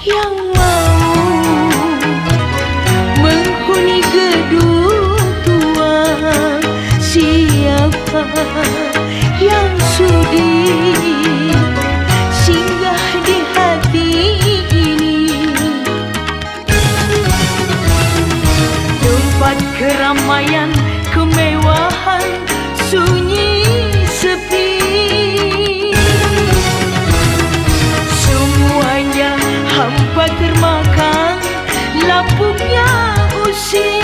Yang mau menghuni gedung tua Siapa yang sudi see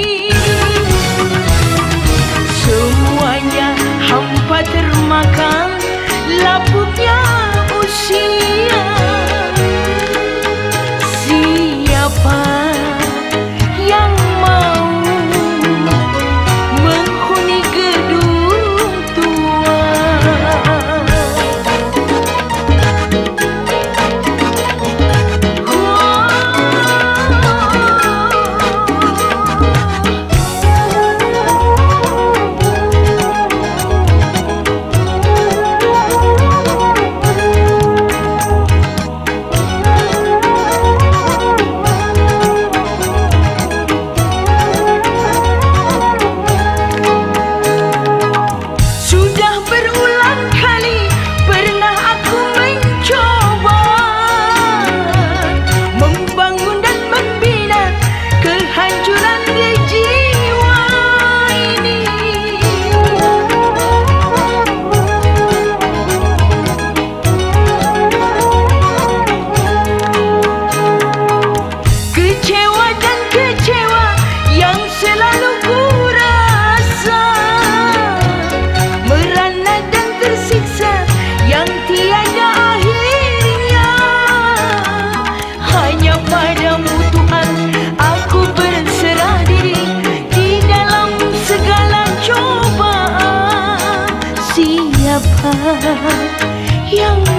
花 yang